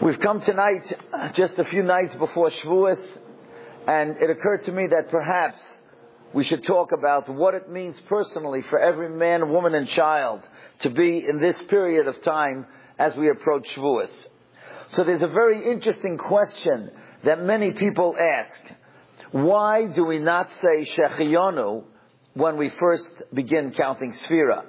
We've come tonight, just a few nights before Shavuos, and it occurred to me that perhaps we should talk about what it means personally for every man, woman, and child to be in this period of time as we approach Shavuos. So there's a very interesting question that many people ask. Why do we not say Shechiyonu when we first begin counting Sphira?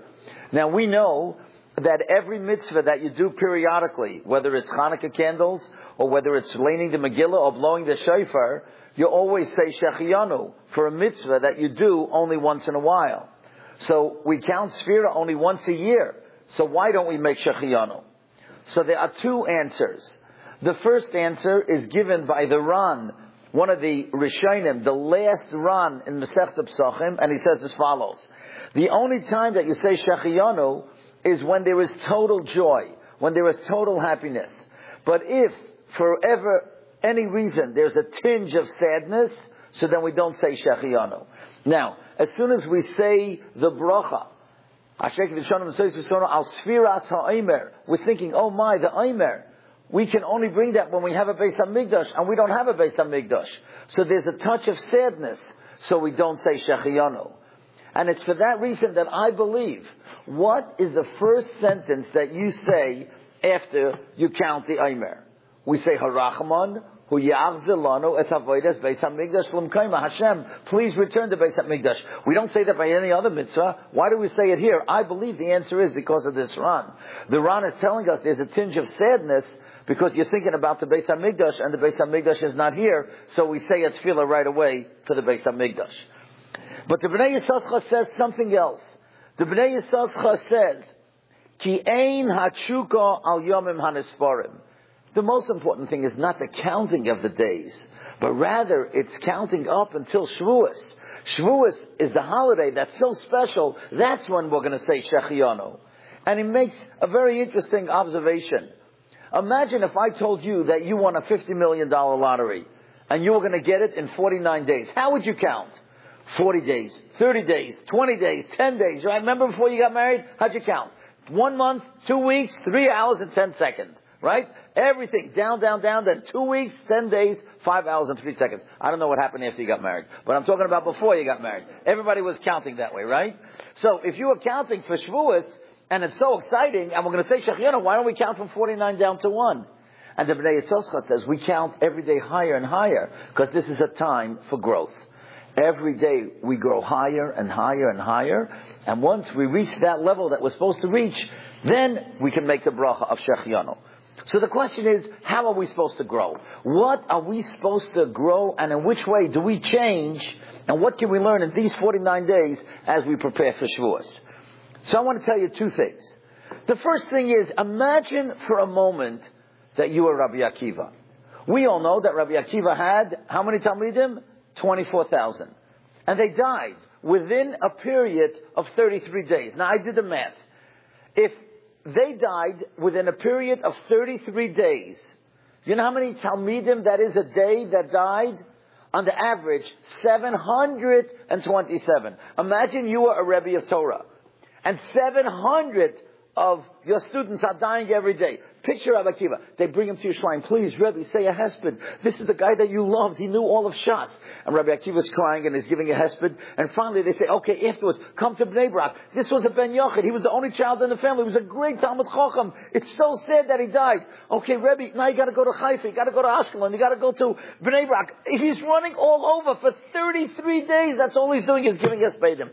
Now we know that every mitzvah that you do periodically, whether it's Hanukkah candles, or whether it's leining the Megillah or blowing the shofar, you always say Shechiyanu for a mitzvah that you do only once in a while. So we count Sphira only once a year. So why don't we make Shechiyanu? So there are two answers. The first answer is given by the Ran, one of the Rishonim, the last run in Masechet Psachim, and he says as follows. The only time that you say Shechiyanu is when there is total joy, when there is total happiness. But if, for ever, any reason, there's a tinge of sadness, so then we don't say Shechiyanu. Now, as soon as we say the bracha, we're thinking, oh my, the Omer. We can only bring that when we have a Beis Hamikdash, and we don't have a Beis Hamikdash. So there's a touch of sadness, so we don't say Shechiyanu. And it's for that reason that I believe, what is the first sentence that you say after you count the Omer? We say Harachman, Hu Yachzilanu es Beis Hamikdash L'mkaima Hashem. Please return to Beis Hamikdash. We don't say that by any other mitzvah. Why do we say it here? I believe the answer is because of this Ran. The Ran is telling us there's a tinge of sadness because you're thinking about the Beis Hamikdash and the Beis Hamikdash is not here, so we say a tefillah right away for the Beis Hamikdash. But the Bnei Yissaschar says something else. The Bnei Yissaschar says, Ki ein hachuka al yomim hanisparim. The most important thing is not the counting of the days, but rather it's counting up until Shavuos. Shavuos is the holiday that's so special, that's when we're going to say Shechianu. And he makes a very interesting observation. Imagine if I told you that you won a $50 million lottery, and you were going to get it in 49 days. How would you count? 40 days, 30 days, 20 days, 10 days, right? Remember before you got married? How'd you count? One month, two weeks, three hours and 10 seconds, right? Everything down, down, down, then two weeks, 10 days, five hours and three seconds. I don't know what happened after you got married, but I'm talking about before you got married. Everybody was counting that way, right? So if you were counting for Shavuos, and it's so exciting, and we're going to say Shechianu, why don't we count from 49 down to 1? And the Bnei Yissaschar says, we count every day higher and higher, because this is a time for growth. Every day we grow higher and higher and higher. And once we reach that level that we're supposed to reach, then we can make the bracha of Shechianu. So the question is, how are we supposed to grow? What are we supposed to grow and in which way do we change? And what can we learn in these 49 days as we prepare for Shavuos? So I want to tell you two things. The first thing is, imagine for a moment that you are Rabbi Akiva. We all know that Rabbi Akiva had how many Talmidim? 24,000. And they died within a period of 33 days. Now I did the math. If they died within a period of 33 days, you know how many Talmidim that is a day that died? On the average, 727. Imagine you are a Rebbe of Torah. And 700 of your students are dying every day. Picture Rabbi Akiva. They bring him to your shrine. Please, Rebbe, say a hesped. This is the guy that you loved. He knew all of Shas. And Rabbi Akiva is crying and is giving a hesped. And finally they say, okay, afterwards, come to Bnei Brak. This was a Ben Yochid. He was the only child in the family. He was a great Talmid Chacham. It's so sad that he died. Okay, Rebbe, now you gotta go to Haifa. You gotta go to Ashkelon. You gotta go to Bnei Brak. He's running all over for 33 days. That's all he's doing is giving hespedim.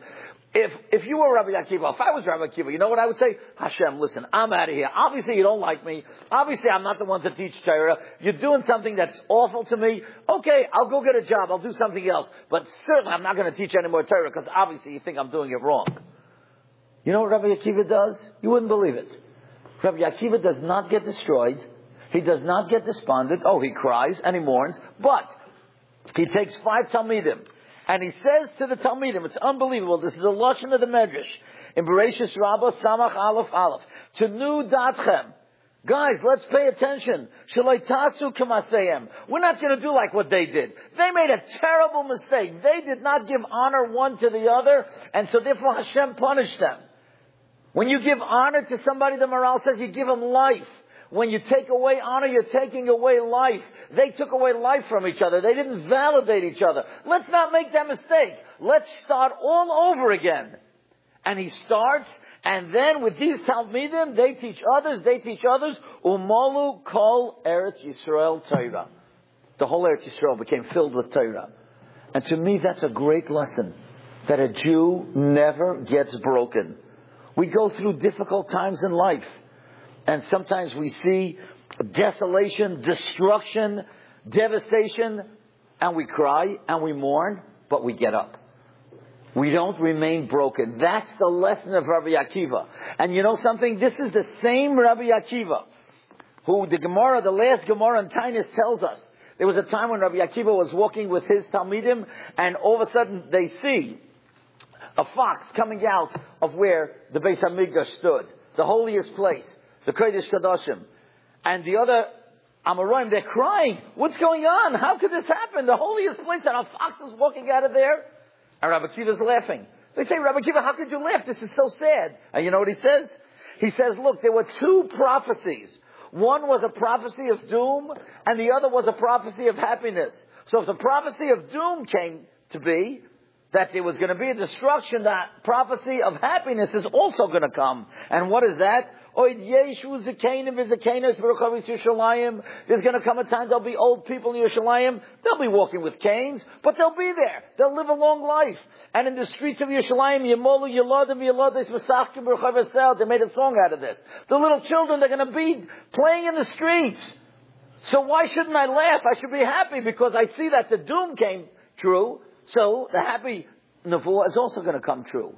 If, if you were Rabbi Akiva, if I was Rabbi Akiva, you know what I would say? Hashem, listen, I'm out of here. Obviously you don't like me. Obviously I'm not the one to teach Torah. You're doing something that's awful to me. Okay, I'll go get a job. I'll do something else. But certainly I'm not going to teach any more Torah because obviously you think I'm doing it wrong. You know what Rabbi Akiva does? You wouldn't believe it. Rabbi Akiva does not get destroyed. He does not get despondent. Oh, he cries and he mourns. But he takes five Talmidim and he says to the Talmidim, it's unbelievable, this is the Lashon of the Medrash, in Bereshis Rabbah Samach Aleph Aleph, to nu datchem, Guys, let's pay attention. Shalaitasu kamaseyem. We're not going to do like what they did. They made a terrible mistake. They did not give honor one to the other, and so therefore Hashem punished them. When you give honor to somebody, the Maharal says you give them life. When you take away honor, you're taking away life. They took away life from each other. They didn't validate each other. Let's not make that mistake. Let's start all over again. And he starts, and then with these Talmidim, they teach others, they teach others, Umalu kol Eretz Yisrael Torah. The whole Eretz Yisrael became filled with Torah. And to me, that's a great lesson. That a Jew never gets broken. We go through difficult times in life. And sometimes we see desolation, destruction, devastation, and we cry and we mourn, but we get up. We don't remain broken. That's the lesson of Rabbi Akiva. And you know something? This is the same Rabbi Akiva who the Gemara, the last Gemara in Taanis tells us. There was a time when Rabbi Akiva was walking with his Talmidim and all of a sudden they see a fox coming out of where the Beis Hamikdash stood, the holiest place, the Kodesh Kadoshim. And the other Amoraim, they're crying. What's going on? How could this happen? The holiest place and a fox is walking out of there? And Rabbi Akiva's laughing. They say, Rabbi Akiva, how could you laugh? This is so sad. And you know what he says? He says, look, there were two prophecies. One was a prophecy of doom, and the other was a prophecy of happiness. So if the prophecy of doom came to be, that there was going to be a destruction, that prophecy of happiness is also going to come. And what is that? There's going to come a time there'll be old people in Yerushalayim. They'll be walking with canes, but they'll be there. They'll live a long life. And in the streets of Yerushalayim, Yemolu Yelodim Yelodim Masachkim They made a song out of this. The little children, they're going to be playing in the streets. So why shouldn't I laugh? I should be happy because I see that the doom came true. So the happy nevuah is also going to come true.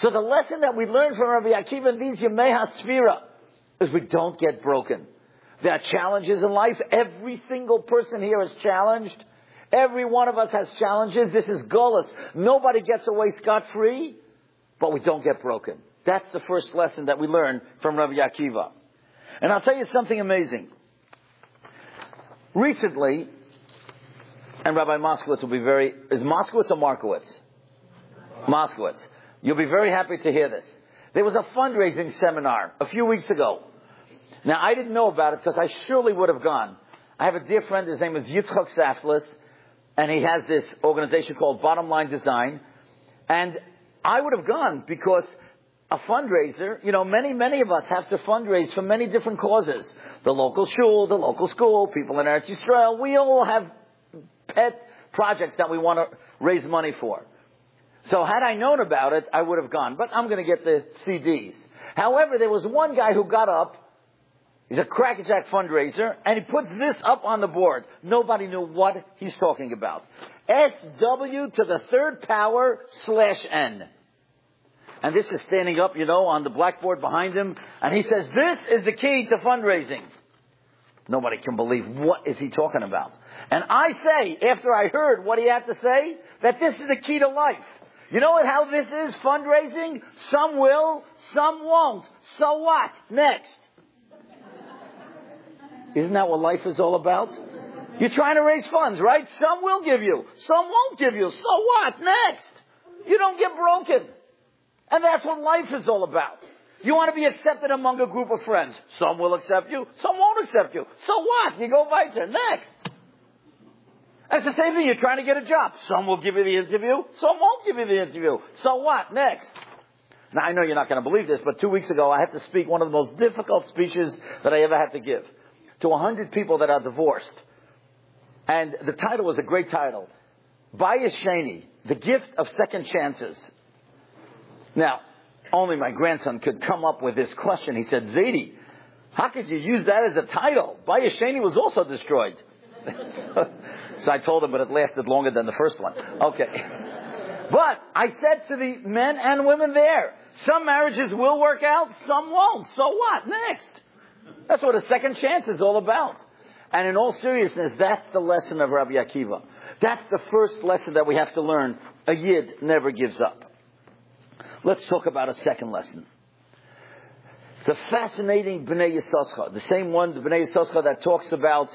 So the lesson that we learn from Rabbi Akiva in these Yemei HaSfira is we don't get broken. There are challenges in life. Every single person here is challenged. Every one of us has challenges. This is gullus. Nobody gets away scot-free, but we don't get broken. That's the first lesson that we learn from Rabbi Akiva. And I'll tell you something amazing. Recently, and Rabbi Moskowitz will be very, is Moskowitz or Markowitz? Moskowitz. You'll be very happy to hear this. There was a fundraising seminar a few weeks ago. Now, I didn't know about it because I surely would have gone. I have a dear friend, his name is Yitzchak Saftlas, and he has this organization called Bottom Line Design. And I would have gone because a fundraiser, you know, many, many of us have to fundraise for many different causes. The local shul, the local school, people in Eretz Yisrael, we all have pet projects that we want to raise money for. So had I known about it, I would have gone. But I'm going to get the CDs. However, there was one guy who got up. He's a crackerjack fundraiser, and he puts this up on the board. Nobody knew what he's talking about. SW to the third power slash N. And this is standing up, you know, on the blackboard behind him. And he says, this is the key to fundraising. Nobody can believe what is he talking about. And I say, after I heard what he had to say, that this is the key to life. You know what, how this is fundraising? Some will, some won't. So what? Next. Isn't that what life is all about? You're trying to raise funds, right? Some will give you, some won't give you. So what? Next. You don't get broken. And that's what life is all about. You want to be accepted among a group of friends. Some will accept you, some won't accept you. So what? You go weiter. Next. That's the same thing. You're trying to get a job. Some will give you the interview. Some won't give you the interview. So what? Next. Now I know you're not going to believe this, but two weeks ago I had to speak one of the most difficult speeches that I ever had to give to a hundred people that are divorced. And the title was a great title. Bayis Sheni, the gift of second chances. Now, only my grandson could come up with this question. He said, Zaidi, how could you use that as a title? Bayis Sheni was also destroyed. So I told him, but it lasted longer than the first one. Okay. But I said to the men and women there, some marriages will work out, some won't. So what? Next. That's what a second chance is all about. And in all seriousness, that's the lesson of Rabbi Akiva. That's the first lesson that we have to learn. A yid never gives up. Let's talk about a second lesson. It's a fascinating Bnei Yissaschar. The same one, the Bnei Yissaschar that talks about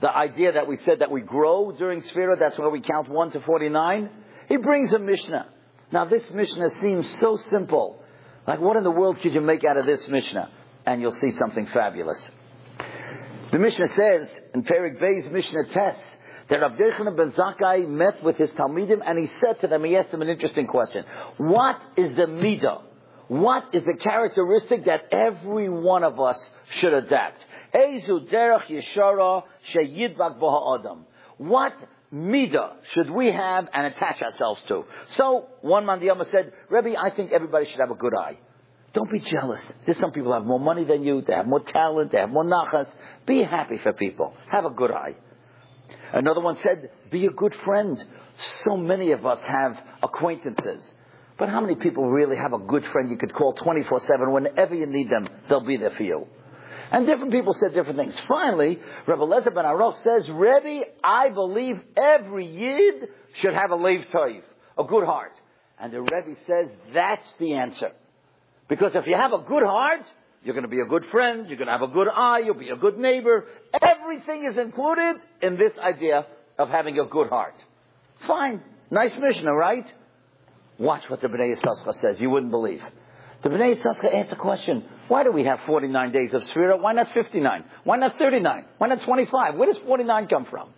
the idea that we said that we grow during Sphira, that's where we count 1 to 49. He brings a Mishnah. Now this Mishnah seems so simple. Like what in the world could you make out of this Mishnah? And you'll see something fabulous. The Mishnah says, in Perik Bey's Mishnah Tess, that Rav Yochanan ben Zakkai met with his Talmidim and he said to them, he asked them an interesting question. What is the midah? What is the characteristic that every one of us should adapt? Ezu derech yeshara sheyidbak adam. What midah should we have and attach ourselves to? So, one man the said, Rebbe, I think everybody should have a good eye. Don't be jealous. There's some people have more money than you, they have more talent, they have more nachas. Be happy for people. Have a good eye. Another one said, be a good friend. So many of us have acquaintances. But how many people really have a good friend you could call 24-7 whenever you need them, they'll be there for you. And different people said different things. Finally, Rebbe Lezer ben Aroch says, Rebbe, I believe every Yid should have a leiv toiv, a good heart. And the Rebbe says, that's the answer. Because if you have a good heart, you're going to be a good friend, you're going to have a good eye, you'll be a good neighbor. Everything is included in this idea of having a good heart. Fine. Nice Mishnah, right? Watch what the Bnei Yissaschar says. You wouldn't believe. The Bnei Yissaschar asks a question. Why do we have 49 days of Sphira? Why not 59? Why not 39? Why not 25? Where does 49 come from?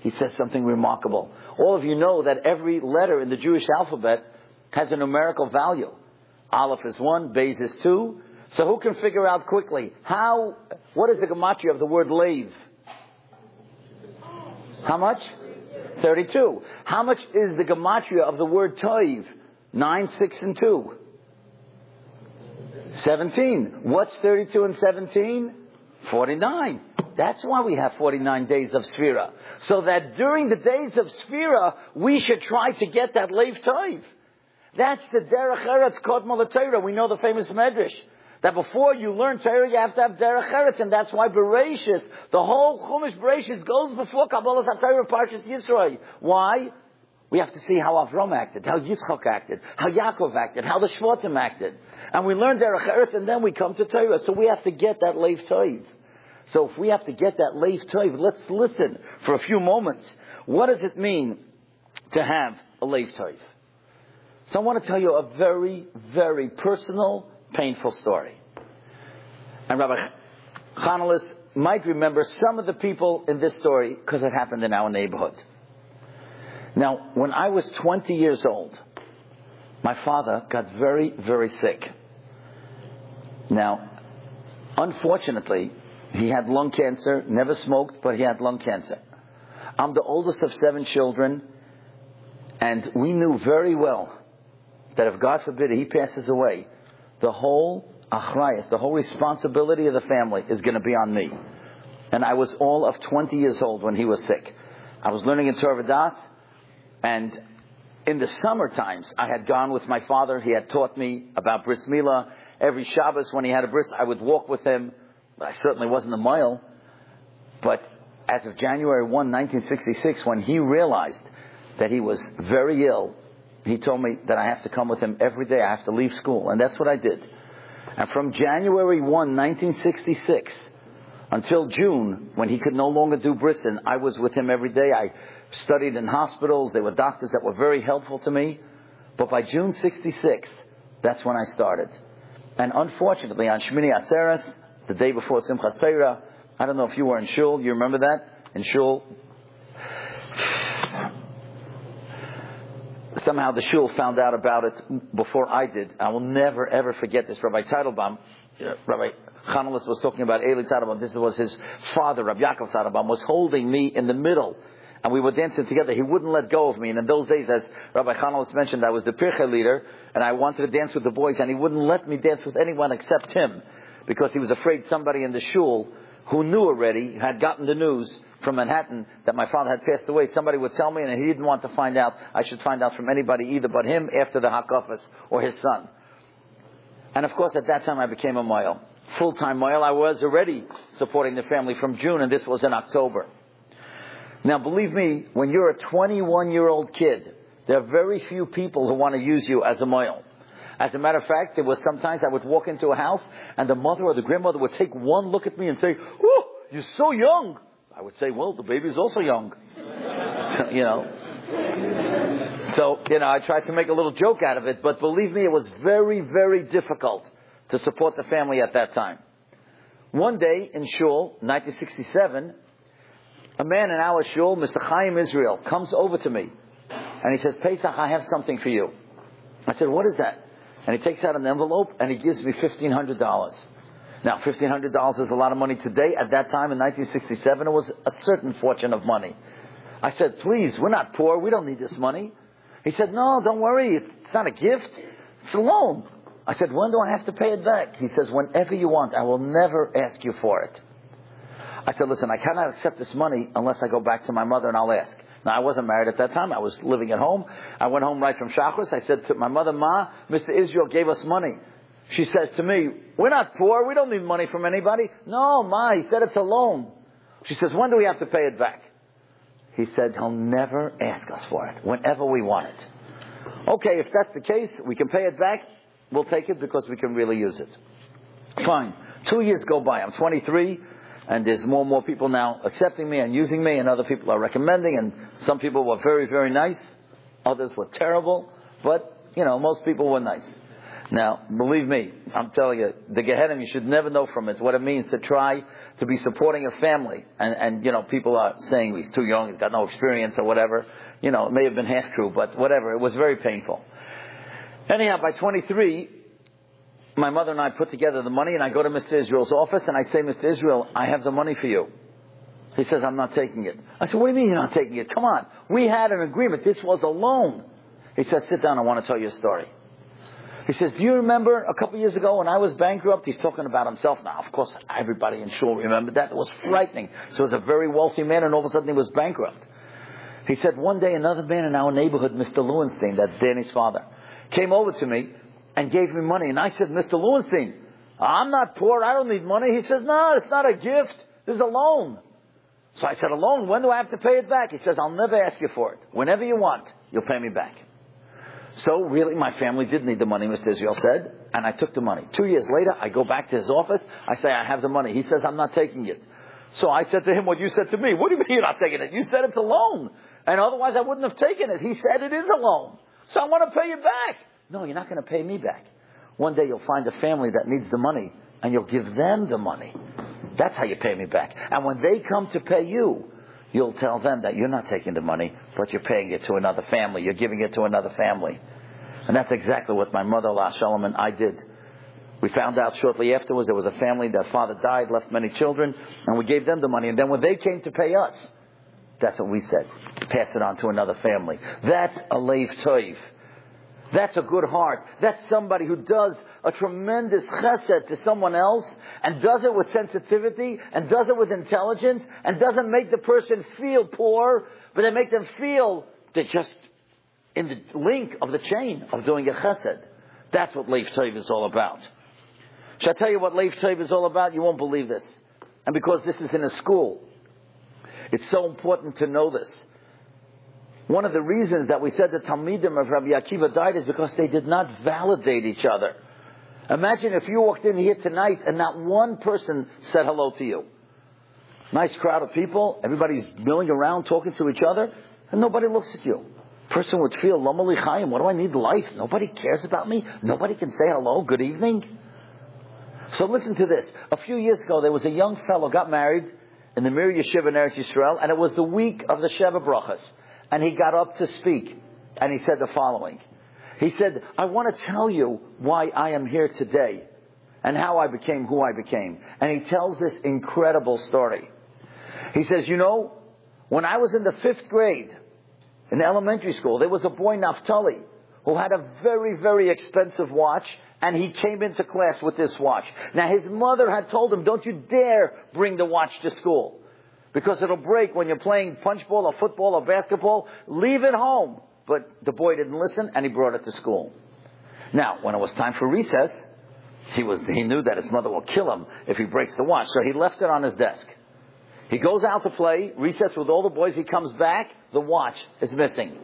He says something remarkable. All of you know that every letter in the Jewish alphabet has a numerical value. Aleph is one, Beis is two. So who can figure out quickly how, what is the gematria of the word leiv? How much? 32. How much is the gematria of the word toiv? 9, 6, and 2. 17. What's 32 and 17? 49. That's why we have 49 days of Sphira. So that during the days of Sphira, we should try to get that Lev Toiv. That's the Derech Eretz Kodma Torah. We know the famous Medrash. That before you learn Torah, you have to have Derech Eretz, and that's why Bereshis, the whole Chumash Bereshis goes before Kabbalah Torah Parshas Yisrael. Why? We have to see how Avram acted, how Yitzchak acted, how Yaakov acted, how the Shvatim acted. And we learn Derech Eretz, and then we come to Torah. So we have to get that Lev Toiv. So if we have to get that Lev Toiv, let's listen for a few moments. What does it mean to have a Lev Toiv? So I want to tell you a very, very personal, painful story. And Rabbi Chanelis might remember some of the people in this story because it happened in our neighborhood. Now, when I was 20 years old, my father got very, very sick. Now, unfortunately, he had lung cancer, never smoked, but he had lung cancer. I'm the oldest of seven children, and we knew very well that if God forbid he passes away, the whole achrayas, the whole responsibility of the family is going to be on me. And I was all of 20 years old when he was sick. I was learning in Torah and in the summer times, I had gone with my father. He had taught me about bris milah. Every Shabbos when he had a bris, I would walk with him. I certainly wasn't a mile. But as of January 1, 1966, when he realized that he was very ill he told me that I have to come with him every day. I have to leave school. And that's what I did. And from January 1, 1966, until June, when he could no longer do Brisson, I was with him every day. I studied in hospitals. There were doctors that were very helpful to me. But by June 66, that's when I started. And unfortunately, on Shmini Atzeres, the day before Simchas Torah, I don't know if you were in Shul. You remember that? In Shul, somehow the shul found out about it before I did. I will never ever forget this. Rabbi Teitelbaum, uh, Rabbi Chanelis was talking about Eli Teitelbaum. This was his father, Rabbi Yaakov Teitelbaum, was holding me in the middle. And we were dancing together. He wouldn't let go of me. And in those days, as Rabbi Chanelis mentioned, I was the pirche leader, and I wanted to dance with the boys, and he wouldn't let me dance with anyone except him, because he was afraid somebody in the shul who knew already had gotten the news from Manhattan that my father had passed away, somebody would tell me, and he didn't want to find out. I should find out from anybody either but him after the Hakafas or his son. And of course, at that time, I became a Moyle. Full-time Moyle. I was already supporting the family from June, and this was in October. Now, believe me, when you're a 21-year-old kid, there are very few people who want to use you as a Moyle. As a matter of fact, there was sometimes I would walk into a house and the mother or the grandmother would take one look at me and say, "Oh, you're so young." I would say, "Well, the baby's also young." so, you know. So, you know, I tried to make a little joke out of it, but believe me, it was very, very difficult to support the family at that time. One day in Shul, 1967, a man in our Shul, Mr. Chaim Israel, comes over to me and he says, Pesach, I have something for you. I said, what is that? And he takes out an envelope and he gives me $1,500. Now, $1,500 is a lot of money today. At that time in 1967, it was a certain fortune of money. I said, please, we're not poor. We don't need this money. He said, no, don't worry. It's not a gift. It's a loan. I said, when do I have to pay it back? He says, whenever you want. I will never ask you for it. I said, listen, I cannot accept this money unless I go back to my mother and I'll ask. Now, I wasn't married at that time. I was living at home. I went home right from Shachris. I said to my mother, Ma, Mr. Israel gave us money. She says to me, we're not poor. We don't need money from anybody. No, Ma, he said it's a loan. She says, when do we have to pay it back? He said, he'll never ask us for it, whenever we want it. Okay, if that's the case, we can pay it back. We'll take it because we can really use it. Fine. Two years go by. I'm 23 and there's more and more people now accepting me and using me, and other people are recommending, and some people were very, very nice, others were terrible, but, you know, most people were nice. Now, believe me, I'm telling you, the Gehenna, you should never know from it what it means to try to be supporting a family. And, and, you know, people are saying he's too young, he's got no experience or whatever. You know, it may have been half true, but whatever. It was very painful. Anyhow, by 23, my mother and I put together the money, and I go to Mr. Israel's office, and I say, Mr. Israel, I have the money for you. He says, I'm not taking it. I said, what do you mean you're not taking it? Come on. We had an agreement. This was a loan. He says, sit down. I want to tell you a story. He says, do you remember a couple years ago when I was bankrupt? He's talking about himself now. Of course, everybody in Shul remembered that. It was frightening. So he was a very wealthy man, and all of a sudden he was bankrupt. He said, one day another man in our neighborhood, Mr. Lewenstein, that's Danny's father, came over to me and gave me money. And I said, Mr. Lewenstein, I'm not poor. I don't need money. He says, no, it's not a gift. This is a loan. So I said, a loan? When do I have to pay it back? He says, I'll never ask you for it. Whenever you want, you'll pay me back. So really, my family did need the money, Mr. Israel said, and I took the money. Two years later, I go back to his office. I say, I have the money. He says, I'm not taking it. So I said to him what you said to me. What do you mean you're not taking it? You said it's a loan. And otherwise I wouldn't have taken it. He said it is a loan. So I want to pay you back. No, you're not going to pay me back. One day you'll find a family that needs the money and you'll give them the money. That's how you pay me back. And when they come to pay you, you'll tell them that you're not taking the money, but you're paying it to another family. You're giving it to another family. And that's exactly what my mother-in-law, Shalom, and I did. We found out shortly afterwards there was a family, their father died, left many children, and we gave them the money. And then when they came to pay us, that's what we said. Pass it on to another family. That's a leiv toiv. That's a good heart. That's somebody who does a tremendous chesed to someone else and does it with sensitivity and does it with intelligence and doesn't make the person feel poor, but they make them feel they're just in the link of the chain of doing a chesed. That's what Leif Tov is all about. Shall I tell you what Leif Tov is all about? You won't believe this. And because this is in a school, it's so important to know this. One of the reasons that we said the Talmidim of Rabbi Akiva died is because they did not validate each other. Imagine if you walked in here tonight and not one person said hello to you. Nice crowd of people, everybody's milling around talking to each other, and nobody looks at you. Person would feel, Lomali Chaim, what do I need life? Nobody cares about me? Nobody can say hello, good evening? So listen to this. A few years ago, there was a young fellow got married in the Mir Yeshiva in Eretz Yisrael, and it was the week of the Sheva Brachas and he got up to speak and he said the following. He said, I want to tell you why I am here today and how I became who I became. And he tells this incredible story. He says, you know, when I was in the fifth grade in elementary school, there was a boy, Naftali, who had a very, very expensive watch and he came into class with this watch. Now his mother had told him, don't you dare bring the watch to school because it'll break when you're playing punch ball or football or basketball. Leave it home. But the boy didn't listen and he brought it to school. Now, when it was time for recess, he was, he knew that his mother will kill him if he breaks the watch. So he left it on his desk. He goes out to play, recess with all the boys. He comes back, the watch is missing.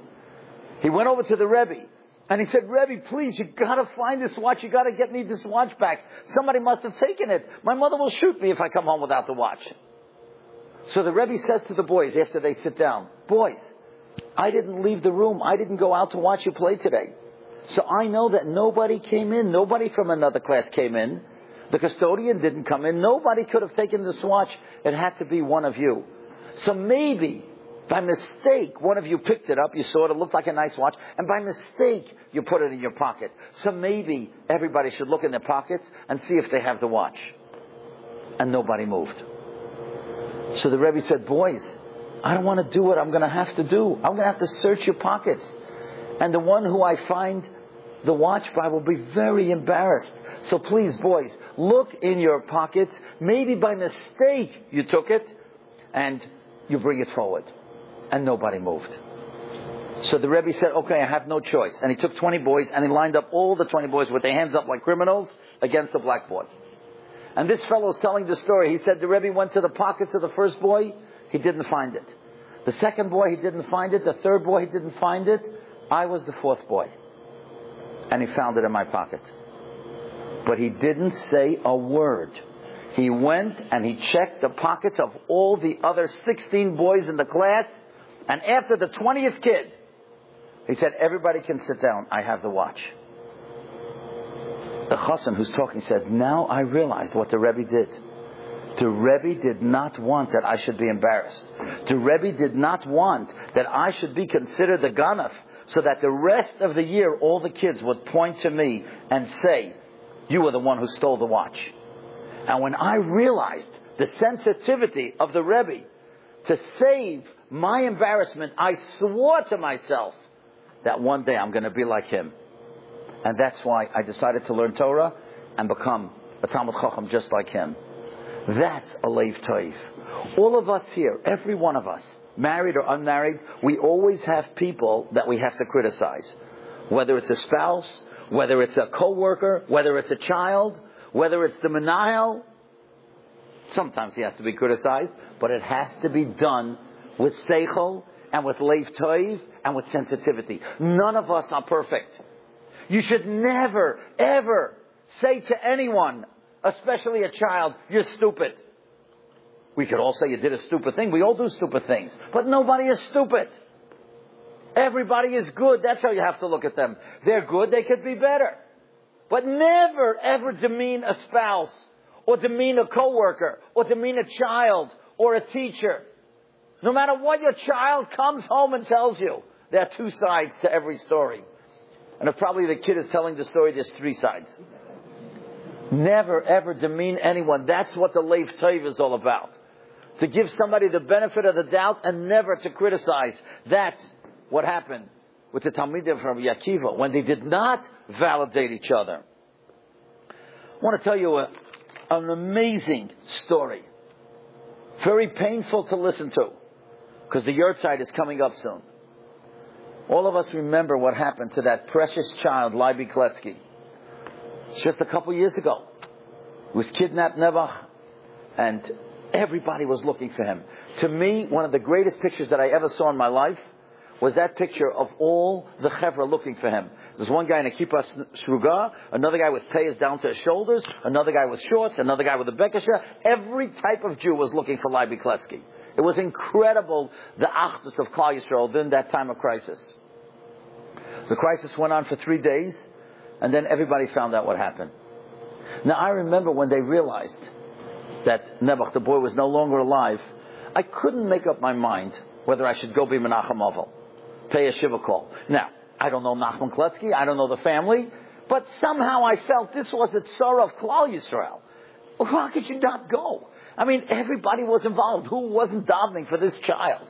He went over to the Rebbe And he said, Rebbe, please, you gotta find this watch. You gotta get me this watch back. Somebody must have taken it. My mother will shoot me if I come home without the watch. So the Rebbe says to the boys after they sit down, boys, I didn't leave the room. I didn't go out to watch you play today. So I know that nobody came in. Nobody from another class came in. The custodian didn't come in. Nobody could have taken this watch. It had to be one of you. So maybe by mistake, one of you picked it up, you saw it, it looked like a nice watch, and by mistake, you put it in your pocket. So maybe everybody should look in their pockets and see if they have the watch. And nobody moved. So the Rebbe said, boys, I don't want to do what I'm going to have to do. I'm going to have to search your pockets. And the one who I find the watch by will be very embarrassed. So please, boys, look in your pockets. Maybe by mistake you took it and you bring it forward and nobody moved. So the Rebbe said, okay, I have no choice. And he took 20 boys and he lined up all the 20 boys with their hands up like criminals against the blackboard. And this fellow is telling the story. He said the Rebbe went to the pockets of the first boy. He didn't find it. The second boy, he didn't find it. The third boy, he didn't find it. I was the fourth boy. And he found it in my pocket. But he didn't say a word. He went and he checked the pockets of all the other 16 boys in the class and after the 20th kid, he said, everybody can sit down. I have the watch. The chassan who's talking said, now I realized what the Rebbe did. The Rebbe did not want that I should be embarrassed. The Rebbe did not want that I should be considered the ganaf, so that the rest of the year all the kids would point to me and say, you were the one who stole the watch. And when I realized the sensitivity of the Rebbe to save my embarrassment, I swore to myself that one day I'm going to be like him. And that's why I decided to learn Torah and become a Talmid Chacham just like him. That's a Leiv Toiv. All of us here, every one of us, married or unmarried, we always have people that we have to criticize. Whether it's a spouse, whether it's a coworker, whether it's a child, whether it's the manahel. Sometimes he has to be criticized, but it has to be done with seichel and with leiv toiv and with sensitivity. None of us are perfect. You should never, ever say to anyone, especially a child, you're stupid. We could all say you did a stupid thing. We all do stupid things. But nobody is stupid. Everybody is good. That's how you have to look at them. They're good. They could be better. But never, ever demean a spouse or demean a coworker or demean a child or a teacher. No matter what your child comes home and tells you, there are two sides to every story. And if probably the kid is telling the story, there's three sides. Never ever demean anyone. That's what the Leif Tov is all about. To give somebody the benefit of the doubt and never to criticize. That's what happened with the Talmidim from Yakiva when they did not validate each other. I want to tell you a, an amazing story. Very painful to listen to because the yahrzeit is coming up soon. All of us remember what happened to that precious child, Leiby Kletzky. It's just a couple years ago. He was kidnapped Nebuch, and everybody was looking for him. To me, one of the greatest pictures that I ever saw in my life was that picture of all the chevra looking for him. There's one guy in a kippah shruga, another guy with payas down to his shoulders, another guy with shorts, another guy with a bekasha. Every type of Jew was looking for Leiby Kletzky. It was incredible, the achdus of Klal Yisrael during that time of crisis. The crisis went on for three days, and then everybody found out what happened. Now I remember when they realized that Nebuch, the boy, was no longer alive, I couldn't make up my mind whether I should go be Menachem Ovel, pay a Shiva call. Now, I don't know Nachman Kletzky, I don't know the family, but somehow I felt this was a tzara of Klal Yisrael. How could you not go? I mean, everybody was involved. Who wasn't davening for this child?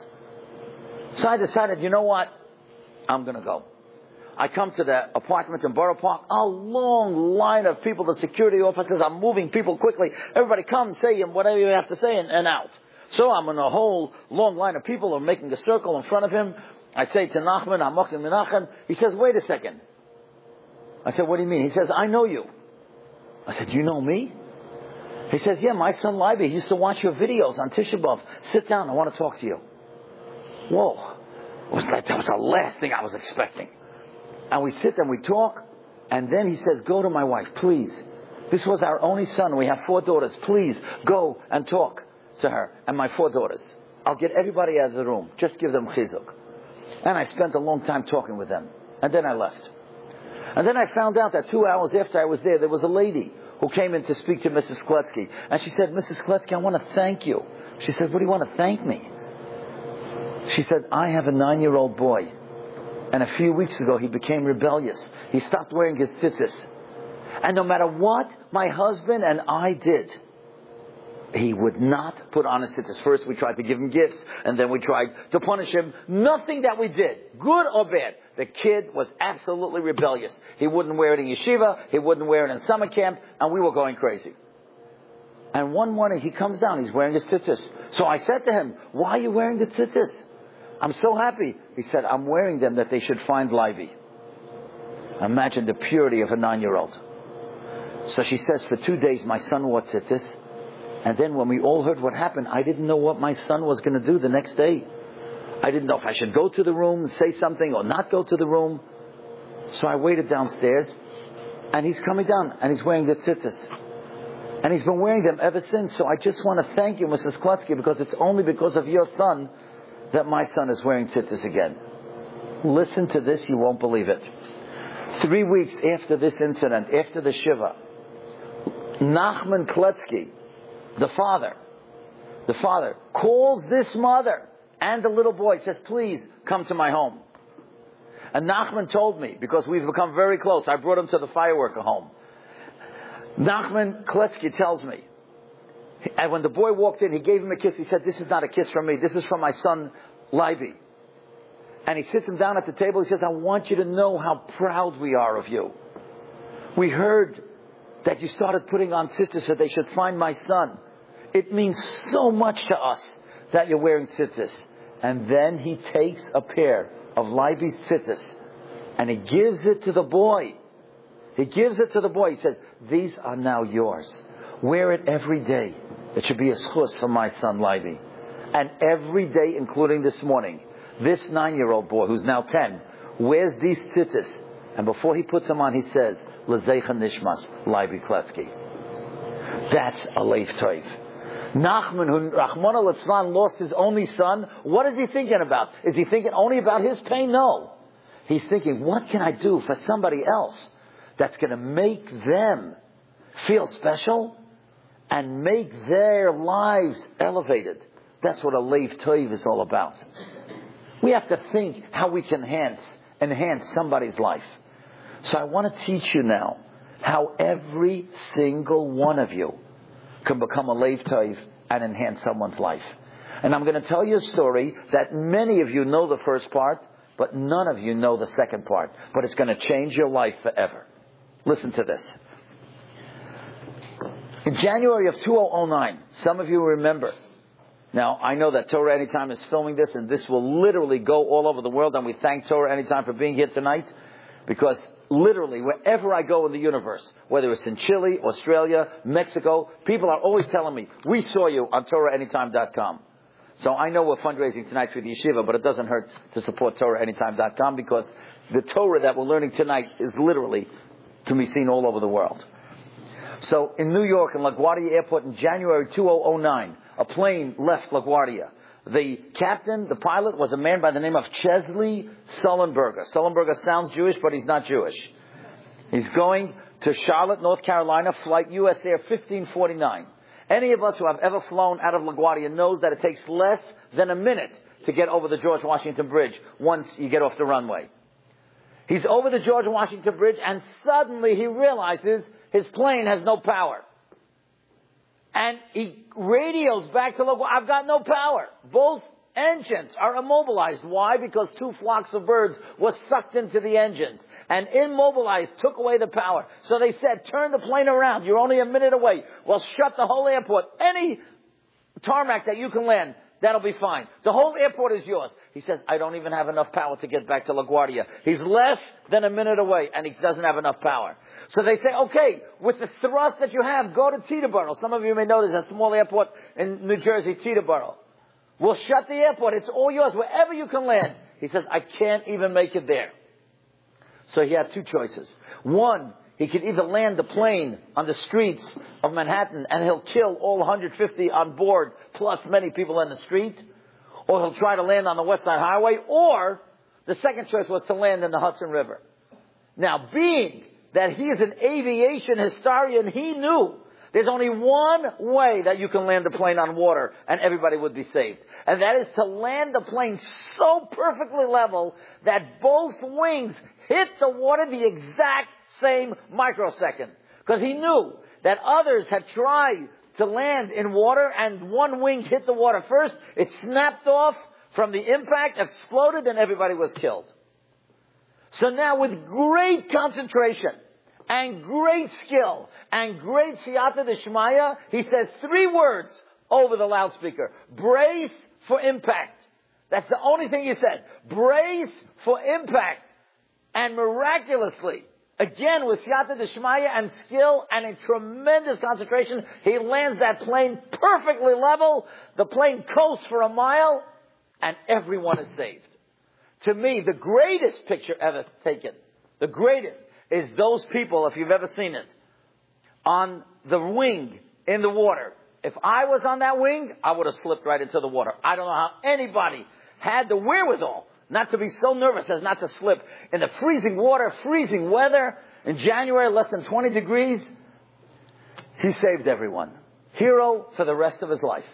So I decided, you know what? I'm going to go. I come to the apartment in Borough Park, a long line of people, the security officers are moving people quickly. Everybody come, say whatever you have to say and, and out. So I'm in a whole long line of people are making a circle in front of him. I say to Nachman, Hamokim Menachem. He says, wait a second. I said, what do you mean? He says, I know you. I said, you know me? He says, yeah, my son Leiby used to watch your videos on Tisha B'Av. Sit down, I want to talk to you. Whoa. Was like, that was the last thing I was expecting. And we sit and we talk, and then he says, go to my wife, please. This was our only son. We have four daughters. Please go and talk to her and my four daughters. I'll get everybody out of the room. Just give them chizuk. And I spent a long time talking with them. And then I left. And then I found out that two hours after I was there, there was a lady who came in to speak to Mrs. Kletzky. And she said, Mrs. Kletzky, I want to thank you. She said, what do you want to thank me? She said, I have a nine-year-old boy. And a few weeks ago, he became rebellious. He stopped wearing his tzitzis. And no matter what my husband and I did, he would not put on his tzitzis. First, we tried to give him gifts, and then we tried to punish him. Nothing that we did, good or bad. The kid was absolutely rebellious. He wouldn't wear it in yeshiva, he wouldn't wear it in summer camp, and we were going crazy. And one morning he comes down, he's wearing his tzitzis. So I said to him, why are you wearing the tzitzis? I'm so happy. He said, I'm wearing them that they should find Leiby. Imagine the purity of a nine-year-old. So she says, for two days my son wore tzitzis. And then when we all heard what happened, I didn't know what my son was going to do the next day. I didn't know if I should go to the room say something or not go to the room. So I waited downstairs, and he's coming down, and he's wearing the tzitzis. And he's been wearing them ever since. So I just want to thank you, Mrs. Kletzky, because it's only because of your son that my son is wearing tzitzis again. Listen to this, you won't believe it. Three weeks after this incident, after the Shiva, Nachman Kletzky, the father, the father calls this mother and the little boy, says, please come to my home. And Nachman told me, because we've become very close, I brought him to the fireworker home. Nachman Kletzky tells me, and when the boy walked in, he gave him a kiss. He said, this is not a kiss from me. This is from my son, Leiby. And he sits him down at the table. He says, I want you to know how proud we are of you. We heard that you started putting on tzitzis so they should find my son. It means so much to us that you're wearing tzitzis. And then he takes a pair of Leiby's tzitzis and he gives it to the boy. He gives it to the boy. He says, these are now yours. Wear it every day. It should be a schus for my son Leiby. And every day, including this morning, this nine-year-old boy, who's now ten, wears these tzitzis. And before he puts them on, he says, L'zeicha nishmas, Leiby Kletzky. That's a leif toiv. Nachman, who Rahman al lost his only son, what is he thinking about? Is he thinking only about his pain? No. He's thinking, what can I do for somebody else that's going to make them feel special and make their lives elevated? That's what a leif toiv is all about. We have to think how we can enhance, enhance somebody's life. So I want to teach you now how every single one of you can become a leif toiv and enhance someone's life. And I'm going to tell you a story that many of you know the first part, but none of you know the second part. But it's going to change your life forever. Listen to this. In January of 2009, some of you remember. Now, I know that Torah Anytime is filming this, and this will literally go all over the world, and we thank Torah Anytime for being here tonight, because literally, wherever I go in the universe, whether it's in Chile, Australia, Mexico, people are always telling me, we saw you on TorahAnytime.com. So I know we're fundraising tonight for the yeshiva, but it doesn't hurt to support TorahAnytime.com because the Torah that we're learning tonight is literally can be seen all over the world. So in New York, in LaGuardia Airport in January 2009, a plane left LaGuardia. The captain, the pilot, was a man by the name of Chesley Sullenberger. Sullenberger sounds Jewish, but he's not Jewish. He's going to Charlotte, North Carolina, flight US Air 1549. Any of us who have ever flown out of LaGuardia knows that it takes less than a minute to get over the George Washington Bridge once you get off the runway. He's over the George Washington Bridge and suddenly he realizes his plane has no power. And he radios back to local, I've got no power. Both engines are immobilized. Why? Because two flocks of birds were sucked into the engines. And immobilized took away the power. So they said, turn the plane around. You're only a minute away. Well, shut the whole airport. Any tarmac that you can land, that'll be fine. The whole airport is yours. He says, I don't even have enough power to get back to LaGuardia. He's less than a minute away and he doesn't have enough power. So they say, okay, with the thrust that you have, go to Teterboro. Some of you may know there's a small airport in New Jersey, Teterboro. We'll shut the airport. It's all yours, wherever you can land. He says, I can't even make it there. So he had two choices. One, he could either land the plane on the streets of Manhattan and he'll kill all 150 on board plus many people in the street, or he'll try to land on the West Side Highway, or the second choice was to land in the Hudson River. Now, being that he is an aviation historian, he knew there's only one way that you can land a plane on water and everybody would be saved. And that is to land the plane so perfectly level that both wings hit the water the exact same microsecond. Because he knew that others had tried to land in water and one wing hit the water first. It snapped off from the impact, exploded, and everybody was killed. So now with great concentration and great skill and great siyata deshmaya, he says three words over the loudspeaker. Brace for impact. That's the only thing he said. Brace for impact. And miraculously, again with siyata deshmaya and skill and a tremendous concentration, he lands that plane perfectly level. The plane coasts for a mile and everyone is saved. To me, the greatest picture ever taken, the greatest, is those people, if you've ever seen it, on the wing in the water. If I was on that wing, I would have slipped right into the water. I don't know how anybody had the wherewithal not to be so nervous as not to slip in the freezing water, freezing weather, in January, less than 20 degrees. He saved everyone. Hero for the rest of his life.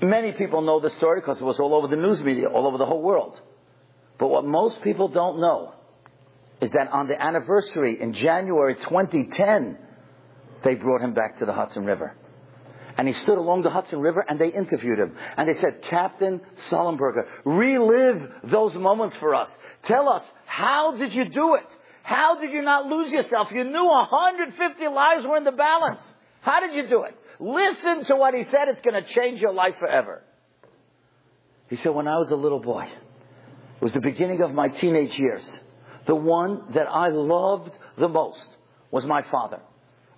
Many people know the story because it was all over the news media, all over the whole world. But what most people don't know is that on the anniversary in January 2010, they brought him back to the Hudson River. And he stood along the Hudson River and they interviewed him. And they said, Captain Sullenberger, relive those moments for us. Tell us, how did you do it? How did you not lose yourself? You knew 150 lives were in the balance. How did you do it? Listen to what he said. It's going to change your life forever. He said, when I was a little boy, it was the beginning of my teenage years. The one that I loved the most was my father.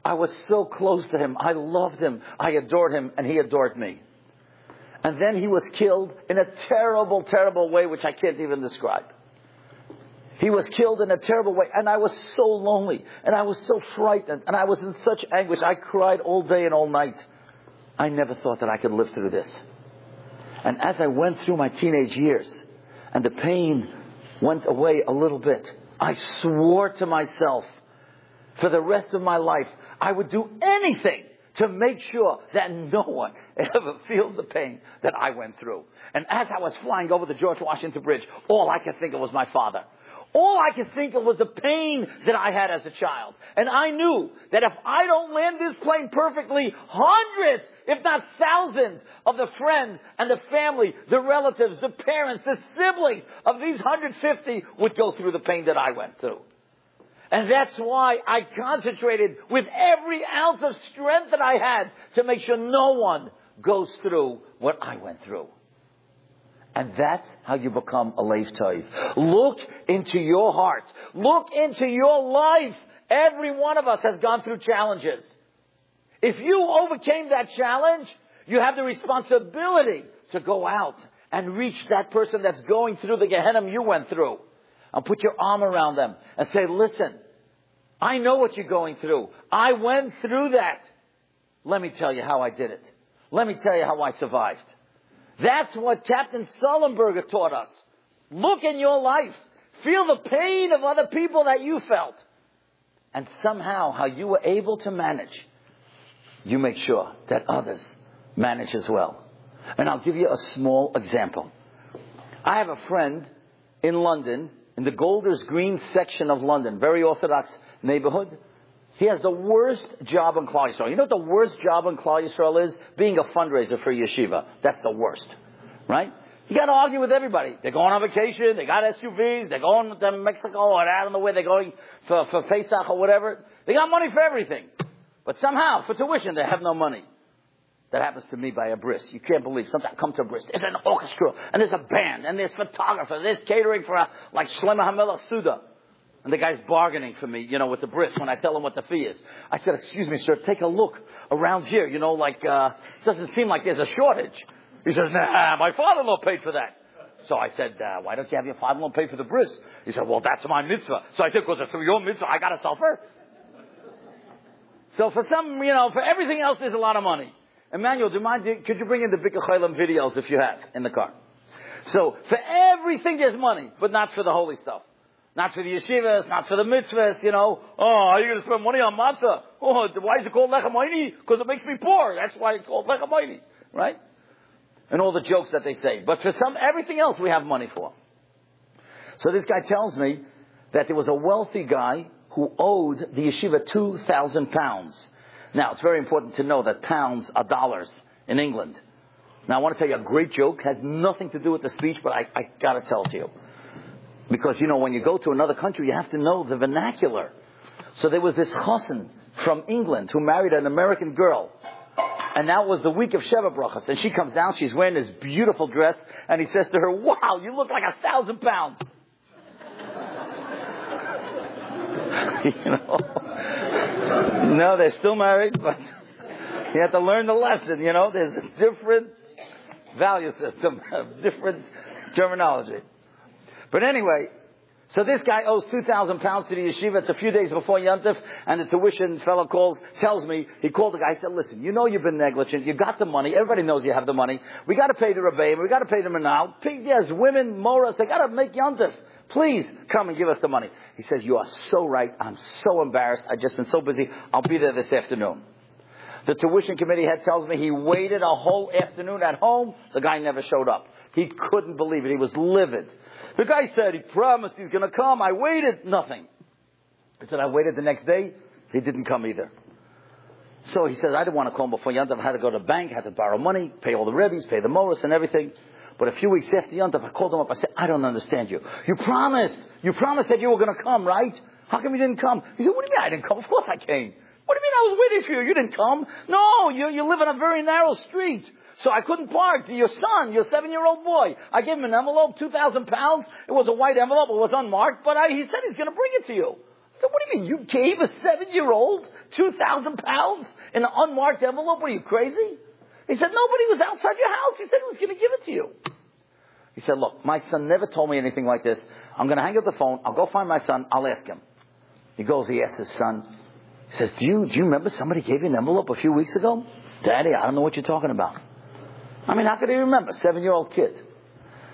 I was so close to him. I loved him. I adored him and he adored me. And then he was killed in a terrible, terrible way, which I can't even describe. He was killed in a terrible way. And I was so lonely. And I was so frightened. And I was in such anguish. I cried all day and all night. I never thought that I could live through this. And as I went through my teenage years, and the pain went away a little bit, I swore to myself for the rest of my life, I would do anything to make sure that no one ever feels the pain that I went through. And as I was flying over the George Washington Bridge, all I could think of was my father. All I could think of was the pain that I had as a child. And I knew that if I don't land this plane perfectly, hundreds, if not thousands, of the friends and the family, the relatives, the parents, the siblings of these 150 would go through the pain that I went through. And that's why I concentrated with every ounce of strength that I had to make sure no one goes through what I went through. And that's how you become a Leiv Toiv. Look into your heart. Look into your life. Every one of us has gone through challenges. If you overcame that challenge, you have the responsibility to go out and reach that person that's going through the Gehenna you went through. And put your arm around them and say, listen, I know what you're going through. I went through that. Let me tell you how I did it. Let me tell you how I survived. That's what Captain Sullenberger taught us. Look in your life. Feel the pain of other people that you felt. And somehow, how you were able to manage, you make sure that others manage as well. And I'll give you a small example. I have a friend in London, in the Golders Green section of London, very orthodox neighborhood. He has the worst job in Klal Yisrael. You know what the worst job in Klal Yisrael is? Being a fundraiser for yeshiva. That's the worst. Right? You gotta argue with everybody. They're going on vacation, they got SUVs, they're going to Mexico or I don't know where they're going for, for Pesach or whatever. They got money for everything. But somehow, for tuition, they have no money. That happens to me by a bris. You can't believe. Sometimes I come to a bris. There's an orchestra, and there's a band, and there's photographer, there's catering for a, like Shlomo Hamela Suda. And the guy's bargaining for me, you know, with the bris when I tell him what the fee is. I said, excuse me, sir, take a look around here. You know, like, uh, it doesn't seem like there's a shortage. He says, nah, my father-in-law paid for that. So I said, uh, why don't you have your father-in-law pay for the bris? He said, well, that's my mitzvah. So I said, because it's your mitzvah, I got to suffer. So for some, you know, for everything else, there's a lot of money. Emmanuel, do you mind, could you bring in the Bikur Cholim videos if you have in the car? So for everything there's money, but not for the holy stuff. Not for the yeshivas, not for the mitzvahs, you know. Oh, are you going to spend money on matzah? Oh, why is it called lechem oni? Because it makes me poor. That's why it's called lechem oni, right? And all the jokes that they say. But for some, everything else we have money for. So this guy tells me that there was a wealthy guy who owed the yeshiva 2,000 pounds. Now, it's very important to know that pounds are dollars in England. Now, I want to tell you a great joke, has nothing to do with the speech, but I, I gotta tell it to you. Because, you know, when you go to another country, you have to know the vernacular. So there was this chassan from England who married an American girl. And that was the week of Sheva Brachas. And she comes down, she's wearing this beautiful dress, and he says to her, wow, you look like a thousand pounds. you know? No, they're still married, but you have to learn the lesson, you know? There's a different value system, different terminology. But anyway, so this guy owes 2,000 pounds to the yeshiva. It's a few days before Yontif, and the tuition fellow calls, tells me, he called the guy, he said, listen, you know you've been negligent, you got the money, everybody knows you have the money, we gotta pay the rebbeim, we gotta pay the manal, yes, women, moras, they gotta make Yontif. Please come and give us the money. He says, you are so right, I'm so embarrassed, I've just been so busy, I'll be there this afternoon. The tuition committee head tells me he waited a whole afternoon at home. The guy never showed up. He couldn't believe it. He was livid. The guy said he promised he's going to come. I waited. Nothing. He said, I waited the next day. He didn't come either. So he said, I didn't want to call him before Yontif. I had to go to the bank, had to borrow money, pay all the rebbe's, pay the moras and everything. But a few weeks after Yontif, I called him up. I said, I don't understand you. You promised. You promised that you were going to come, right? How come you didn't come? He said, what do you mean I didn't come? Of course I came. What do you mean I was waiting for you? You didn't come. No, you, you live on a very narrow street. So I couldn't park. Your son, your seven-year-old boy, I gave him an envelope, 2,000 pounds. It was a white envelope. It was unmarked, but I, he said he's going to bring it to you. I said, what do you mean? You gave a seven-year-old 2,000 pounds in an unmarked envelope? Are you crazy? He said, nobody was outside your house. He said he was going to give it to you. He said, look, my son never told me anything like this. I'm going to hang up the phone. I'll go find my son. I'll ask him. He goes, he asks his son, he says, do you, do you remember somebody gave you an envelope a few weeks ago? Daddy, I don't know what you're talking about. I mean, how could he remember? Seven-year-old kid.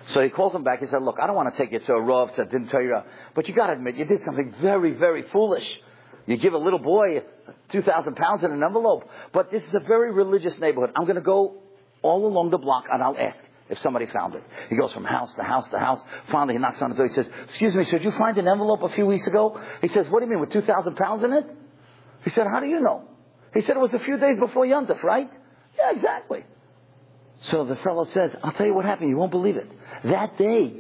So he calls him back. He said, look, I don't want to take you to a Rav that didn't tell you, but you got to admit, you did something very, very foolish. You give a little boy 2,000 pounds in an envelope. But this is a very religious neighborhood. I'm going to go all along the block and I'll ask if somebody found it. He goes from house to house to house. Finally, he knocks on the door. He says, excuse me, sir, did you find an envelope a few weeks ago? He says, what do you mean, with 2,000 pounds in it? He said, how do you know? He said, it was a few days before Yontif, right? Yeah, exactly. So the fellow says, I'll tell you what happened. You won't believe it. That day,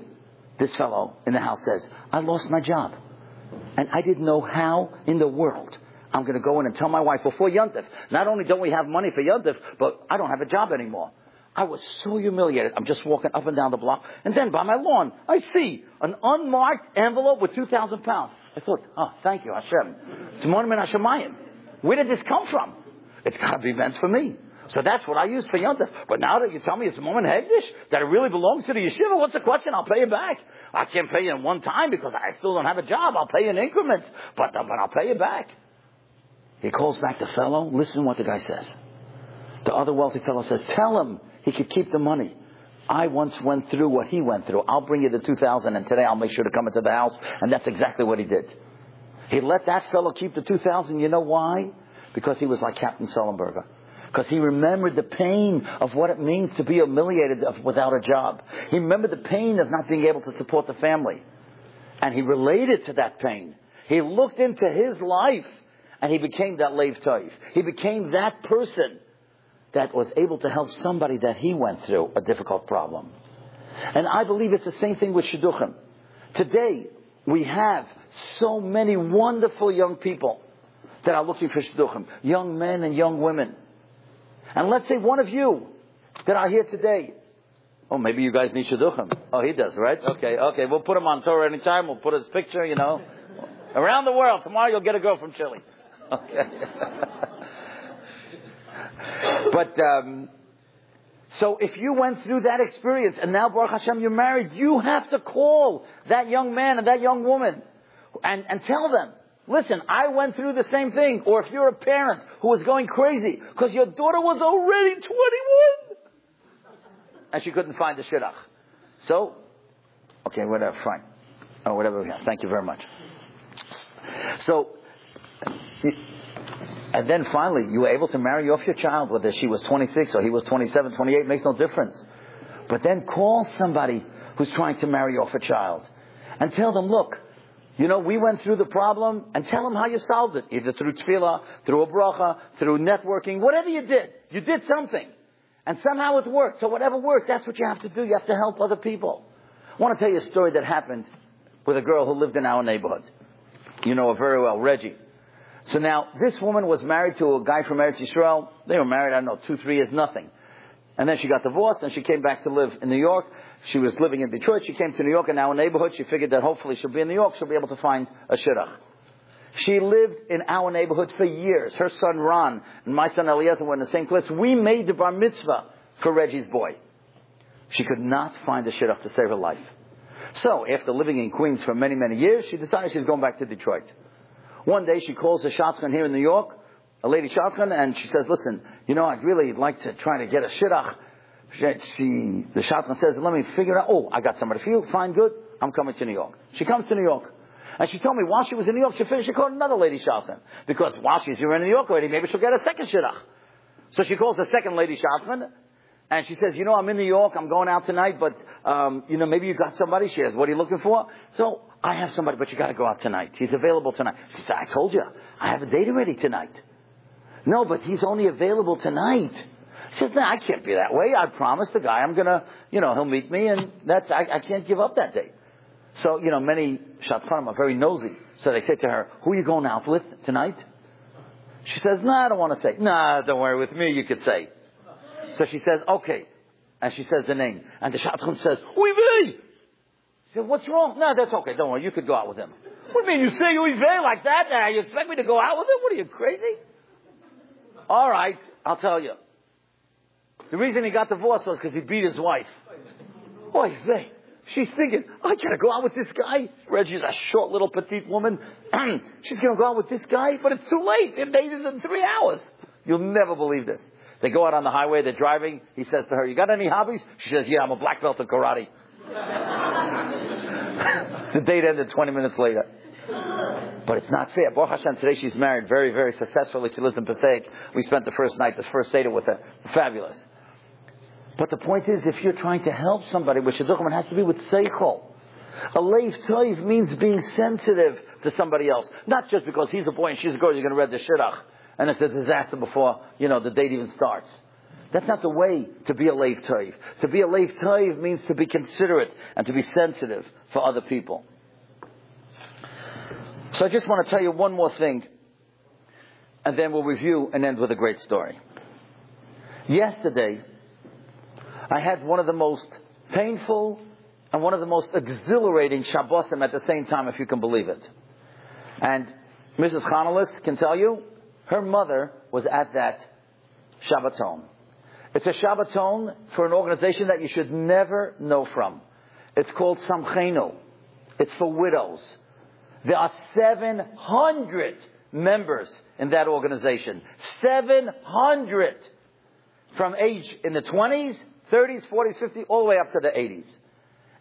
this fellow in the house says, I lost my job. And I didn't know how in the world I'm going to go in and tell my wife before Yontif. Not only don't we have money for Yontif, but I don't have a job anymore. I was so humiliated. I'm just walking up and down the block. And then by my lawn, I see an unmarked envelope with 2,000 pounds. I thought, oh, thank you, Hashem. It's Monument Hashemayim. Where did this come from? It's got to be meant for me. So that's what I use for Yontif. But now that you tell me it's a moment Hegdish, that it really belongs to the yeshiva, what's the question? I'll pay you back. I can't pay you in one time because I still don't have a job. I'll pay you in increments, but, uh, but I'll pay you back. He calls back the fellow. Listen what the guy says. The other wealthy fellow says, tell him he could keep the money. I once went through what he went through. I'll bring you the 2000 and today I'll make sure to come into the house. And that's exactly what he did. He let that fellow keep the 2000. You know why? Because he was like Captain Sullenberger. Because he remembered the pain of what it means to be humiliated without a job. He remembered the pain of not being able to support the family. And he related to that pain. He looked into his life and he became that Lev Toiv. He became that person that was able to help somebody that he went through a difficult problem. And I believe it's the same thing with Shidduchim. Today, we have so many wonderful young people that are looking for Shidduchim. Young men and young women. And let's say one of you that are here today. Oh, maybe you guys need Shidduchim. Oh, he does, right? Okay, okay. We'll put him on tour anytime. We'll put his picture, you know. Around the world. Tomorrow you'll get a girl from Chile. Okay. but, um, So if you went through that experience and now Baruch Hashem you're married, you have to call that young man and that young woman and, and tell them, listen, I went through the same thing. Or if you're a parent who was going crazy because your daughter was already 21 and she couldn't find the shidduch. So, okay, whatever, fine. Or whatever we have. Thank you very much. So, and then finally, you were able to marry off your child, whether she was 26 or he was 27, 28, makes no difference. But then call somebody who's trying to marry off a child and tell them, look, you know, we went through the problem and tell them how you solved it. Either through tefillah, through a bracha, through networking, whatever you did. You did something. And somehow it worked. So whatever worked, that's what you have to do. You have to help other people. I want to tell you a story that happened with a girl who lived in our neighborhood. You know her very well, Reggie. So now, this woman was married to a guy from Eretz Yisrael. They were married, I don't know, two, three years, nothing. And then she got divorced and she came back to live in New York. She was living in Detroit. She came to New York in our neighborhood. She figured that hopefully she'll be in New York. She'll be able to find a shidduch. She lived in our neighborhood for years. Her son Ron and my son Eliezer were in the same class. We made the bar mitzvah for Reggie's boy. She could not find a shidduch to save her life. So, after living in Queens for many, many years, she decided she's going back to Detroit. One day she calls a shadchan here in New York, a lady shadchan, and she says, listen, you know, I'd really like to try to get a shidduch. She, the shadchan says, let me figure out, oh, I got somebody for you, fine, good, I'm coming to New York. She comes to New York. And she told me while she was in New York, she finished, she called another lady shadchan. Because while she's here in New York already, maybe she'll get a second shidduch. So she calls the second lady shadchan, and she says, you know, I'm in New York, I'm going out tonight, but, um, you know, maybe you got somebody. She says, what are you looking for? So, I have somebody, but you gotta go out tonight. He's available tonight. She said, I told you, I have a date already tonight. No, but he's only available tonight. Says, no, I can't be that way. I promised the guy I'm gonna, you know, he'll meet me and that's, I, I can't give up that date. So, you know, many Shadchanim are very nosy. So they say to her, who are you going out with tonight? She says, no, nah, I don't want to say. Nah, don't worry, with me you could say. So she says, okay. And she says the name. And the shadchan says, oui. She says, what's wrong? No, that's okay. Don't worry. You could go out with him. What do you mean? You say oui like that? Uh, you expect me to go out with him? What are you, crazy? All right. I'll tell you. The reason he got divorced was because he beat his wife. Oy vey. She's thinking, I gotta go out with this guy. Reggie's a short little petite woman. She's gonna go out with this guy, but it's too late. Their date is in three hours. You'll never believe this. They go out on the highway, they're driving. He says to her, you got any hobbies? She says, yeah, I'm a black belt in karate. the date ended 20 minutes later. But it's not fair. Baruch Hashem, today she's married very, very successfully. She lives in Passaic. We spent the first night, the first date with her. Fabulous. But the point is, if you're trying to help somebody shidduchim, it has to be with seichel. A leiv toiv means being sensitive to somebody else. Not just because he's a boy and she's a girl, you're going to read the shidduch and it's a disaster before, you know, the date even starts. That's not the way to be a leiv toiv. To be a leiv toiv means to be considerate and to be sensitive for other people. So I just want to tell you one more thing, and then we'll review and end with a great story. Yesterday, I had one of the most painful and one of the most exhilarating Shabbosim at the same time, if you can believe it. And Mrs. Chanalis can tell you, her mother was at that Shabbaton. It's a Shabbaton for an organization that you should never know from. It's called Samchenu. It's for widows. There are 700 members in that organization. 700 from age in the 20s, 30s, 40s, 50s, all the way up to the 80s.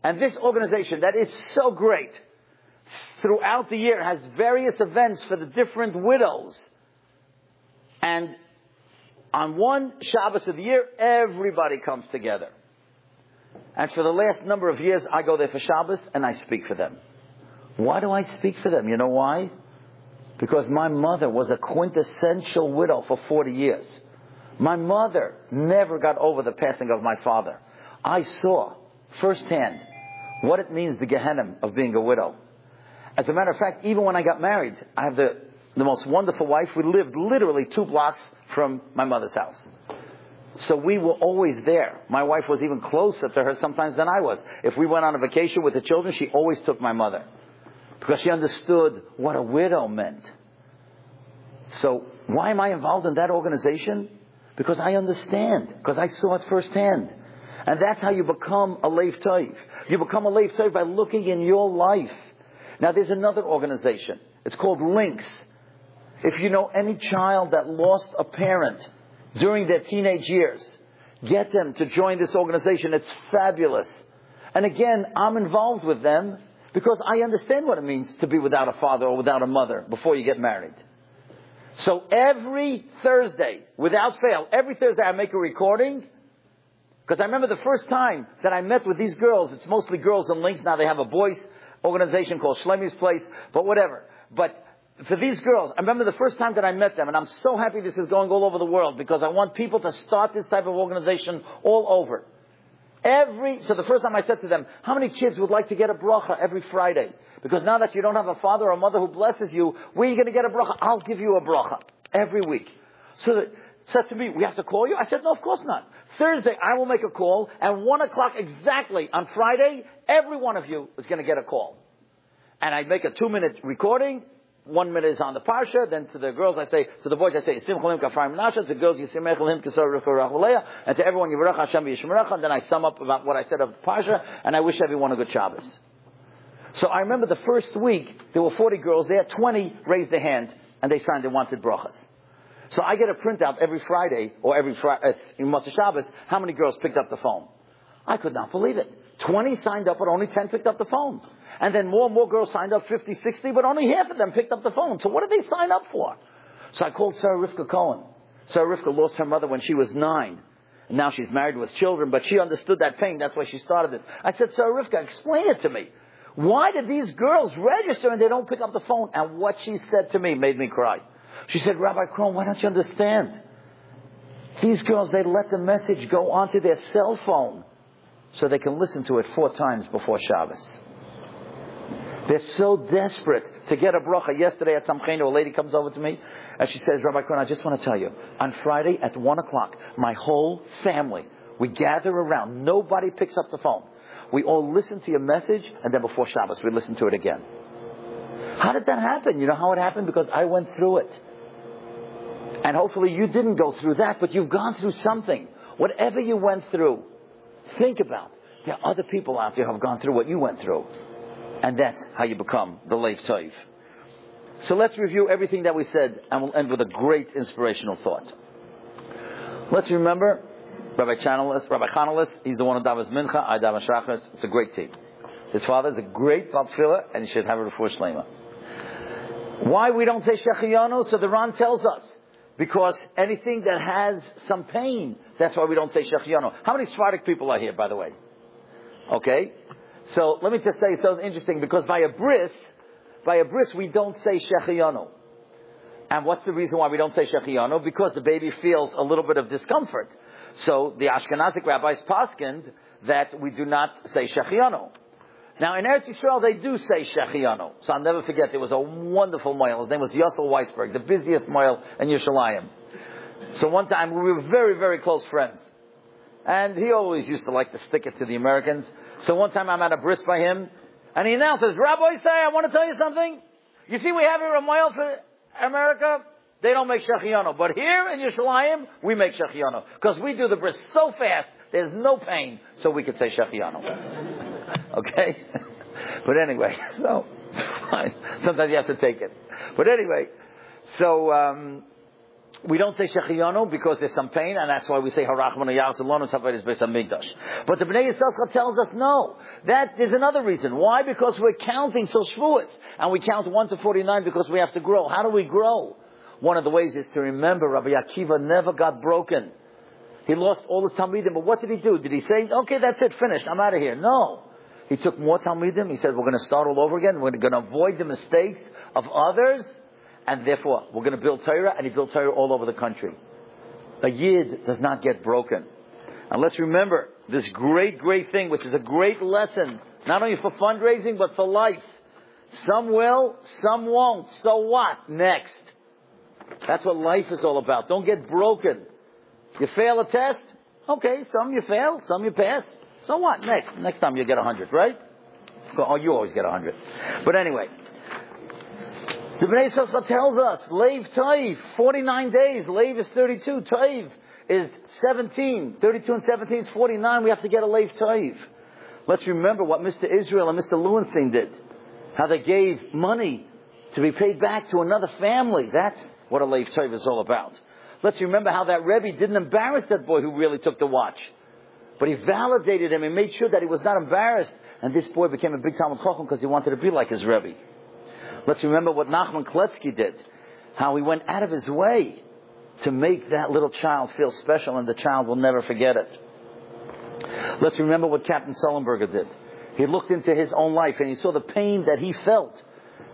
And this organization that is so great, throughout the year has various events for the different widows and on one Shabbos of the year, everybody comes together. And for the last number of years, I go there for Shabbos and I speak for them. Why do I speak for them? You know why? Because my mother was a quintessential widow for 40 years. My mother never got over the passing of my father. I saw firsthand what it means, the Gehenna of being a widow. As a matter of fact, even when I got married, I have the the most wonderful wife. We lived literally two blocks from my mother's house. So we were always there. My wife was even closer to her sometimes than I was. If we went on a vacation with the children, she always took my mother. Because she understood what a widow meant. So why am I involved in that organization? Because I understand. Because I saw it firsthand. And that's how you become a Leiv Toiv. You become a Leiv Toiv by looking in your life. Now there's another organization. It's called Links. If you know any child that lost a parent during their teenage years, get them to join this organization. It's fabulous. And again, I'm involved with them because I understand what it means to be without a father or without a mother before you get married. So every Thursday, without fail, every Thursday I make a recording because I remember the first time that I met with these girls, it's mostly girls in links. Now they have a boys organization called Shlemi's Place, but whatever. But for these girls, I remember the first time that I met them, and I'm so happy this is going all over the world because I want people to start this type of organization all over. Every, so the first time I said to them, how many kids would like to get a bracha every Friday? Because now that you don't have a father or a mother who blesses you, where are you going to get a bracha? I'll give you a bracha every week. So they said to me, we have to call you? I said, no, of course not. Thursday, I will make a call, and one o'clock exactly on Friday, every one of you is going to get a call. And I make a two minute recording, one minute is on the parsha. Then to the girls I say, to the boys I say, Simchalim kafar nasha. To the girls Yisimechlim kisar And to everyone Yivarach Hashem v'yishmerecha. And then I sum up about what I said of the parsha, and I wish everyone a good Shabbos. So I remember the first week there were 40 girls there. 20 raised their hand and they signed they wanted brachas. So I get a printout every Friday or every Friday uh, in Motzei Shabbos. How many girls picked up the phone? I could not believe it. 20 signed up, but only 10 picked up the phone. And then more and more girls signed up, 50, 60, but only half of them picked up the phone. So what did they sign up for? So I called Sarah Rivka Cohen. Sarah Rivka lost her mother when she was nine. And now she's married with children, but she understood that pain. That's why she started this. I said, Sarah Rivka, explain it to me. Why did these girls register and they don't pick up the phone? And what she said to me made me cry. She said, Rabbi Krohn, why don't you understand? These girls, they let the message go onto their cell phone so they can listen to it four times before Shabbos. They're so desperate to get a bracha. Yesterday at Samchenu, a lady comes over to me and she says, Rabbi Krohn, I just want to tell you, on Friday at 1 o'clock, my whole family, we gather around. Nobody picks up the phone. We all listen to your message and then before Shabbos we listen to it again. How did that happen? You know how it happened? Because I went through it. And hopefully you didn't go through that, but you've gone through something. Whatever you went through, think about. There are other people out there who have gone through what you went through. And that's how you become the Leiv Toiv. So let's review everything that we said, and we'll end with a great inspirational thought. Let's remember Rabbi Chanelis, Rabbi Chanelis, he's the one who davas mincha, I davas shachris. It's a great team. His father is a great Baal Tefila, and he should have a refuah shlema. Why we don't say Shechianu? So the Ran tells us. Because anything that has some pain, that's why we don't say Shechianu. How many Sephardic people are here, by the way? Okay? So let me just say something interesting because by a bris, by a bris we don't say shechianu. And what's the reason why we don't say shechianu? Because the baby feels a little bit of discomfort. So the Ashkenazic rabbis paskind that we do not say shechianu. Now in Eretz Yisrael they do say shechianu. So I'll never forget there was a wonderful moil. His name was Yossel Weisberg, the busiest moil in Yerushalayim. So one time we were very, very close friends. And he always used to like to stick it to the Americans. So one time I'm at a bris by him, and he announces, Rabbi say, I want to tell you something. You see, we have here a mile for America. They don't make shachiano. But here in Yerushalayim, we make shachiano. Because we do the bris so fast, there's no pain, so we could say shachiano. okay? but anyway, so, fine. Sometimes you have to take it. But anyway, so, um, we don't say Shechianu because there's some pain, and that's why we say Harachman Yasalonu Tafayis Beis Hamikdash. But the Bnei Yissaschar tells us no. That is another reason. Why? Because we're counting till Shavuos, and we count one to forty-nine because we have to grow. How do we grow? One of the ways is to remember Rabbi Akiva never got broken. He lost all his Talmidim, but what did he do? Did he say, okay, that's it, finished, I'm out of here? No. He took more Talmidim. He said, we're going to start all over again. We're going to avoid the mistakes of others and therefore we're going to build Torah, and he built Torah all over the country. A yid does not get broken. And let's remember this great, great thing, which is a great lesson, not only for fundraising, but for life. Some will, some won't. So what? Next. That's what life is all about. Don't get broken. You fail a test? Okay, some you fail, some you pass. So what? Next. Next time you get a hundred, right? Oh, you always get a hundred. But anyway, the Bnei Yissaschar tells us, Leiv Taiv, 49 days, Leiv is 32, Taiv is 17. 32 and 17 is 49. We have to get a Leiv Toiv. Let's remember what Mr. Israel and Mr. Lowenstein did. How they gave money to be paid back to another family. That's what a Leiv Toiv is all about. Let's remember how that Rebbe didn't embarrass that boy who really took the watch. But he validated him and made sure that he was not embarrassed. And this boy became a big Talmid Chacham because he wanted to be like his Rebbe. Let's remember what Nachman Kletzky did. How he went out of his way to make that little child feel special and the child will never forget it. Let's remember what Captain Sullenberger did. He looked into his own life and he saw the pain that he felt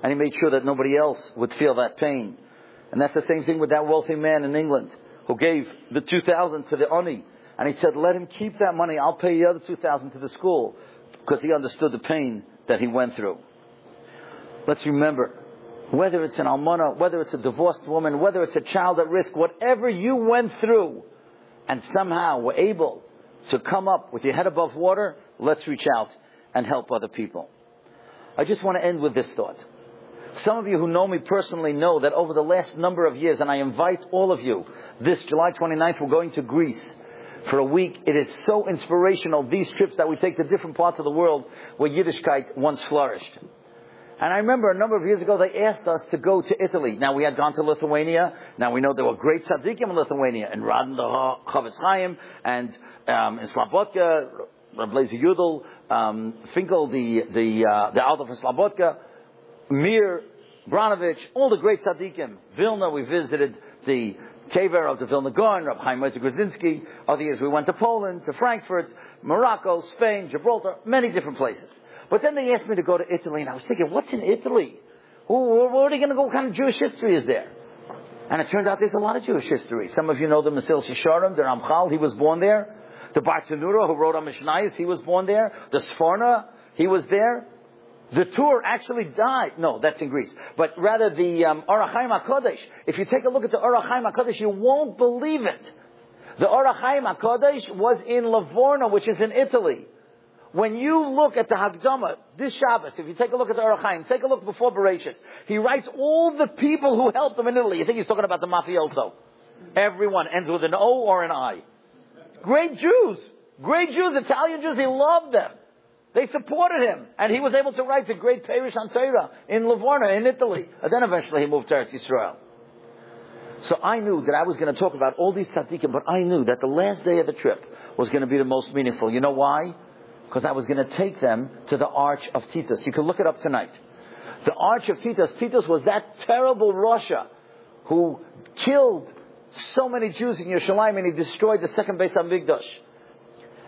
and he made sure that nobody else would feel that pain. And that's the same thing with that wealthy man in England who gave the 2000 to the Oni. And he said, let him keep that money. I'll pay the other 2000 to the school because he understood the pain that he went through. Let's remember, whether it's an almana, whether it's a divorced woman, whether it's a child at risk, whatever you went through and somehow were able to come up with your head above water, let's reach out and help other people. I just want to end with this thought. Some of you who know me personally know that over the last number of years, and I invite all of you, this July 29th, we're going to Greece for a week. It is so inspirational, these trips that we take to different parts of the world where Yiddishkeit once flourished. And I remember a number of years ago they asked us to go to Italy. Now we had gone to Lithuania. Now we know there were great tzaddikim in Lithuania, in Radin the Chofetz Chaim, and um, in Slobodka, Rablazy Yudel, um, Finkel, the the uh, the Alter of Slobodka. Mir, Branovich, all the great tzaddikim. Vilna, we visited the Kever of the Vilna Gaon, Rabbi Chaim Moshe Grodzinski. Other years we went to Poland, to Frankfurt, Morocco, Spain, Gibraltar, many different places. But then they asked me to go to Italy, and I was thinking, what's in Italy? Where are they going to go? What kind of Jewish history is there? And it turns out there's a lot of Jewish history. Some of you know the Mesillas Yesharim, the Ramchal, he was born there. The Bartanura, who wrote on Mishnayos, he was born there. The Sforno, he was there. The Tur actually died. No, that's in Greece. But rather the um, Ohr HaChaim HaKodesh. If you take a look at the Ohr HaChaim HaKodesh, you won't believe it. The Ohr HaChaim HaKodesh was in Livorno, which is in Italy. When you look at the Hakdama, this Shabbos, if you take a look at the Ohr HaChaim, take a look before Bereshit, he writes all the people who helped him in Italy. You think he's talking about the mafioso. Everyone ends with an O or an I. Great Jews. Great Jews, Italian Jews, he loved them. They supported him, and he was able to write the great Peirush on Torah in Livorno, in Italy. And then eventually he moved to Eretz Yisrael. So I knew that I was going to talk about all these tzaddikim, but I knew that the last day of the trip was going to be the most meaningful. You know why? Because I was going to take them to the Arch of Titus. You can look it up tonight. The Arch of Titus. Titus was that terrible rasha who killed so many Jews in Yerushalayim and he destroyed the second Beis Hamikdash